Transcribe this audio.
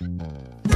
うん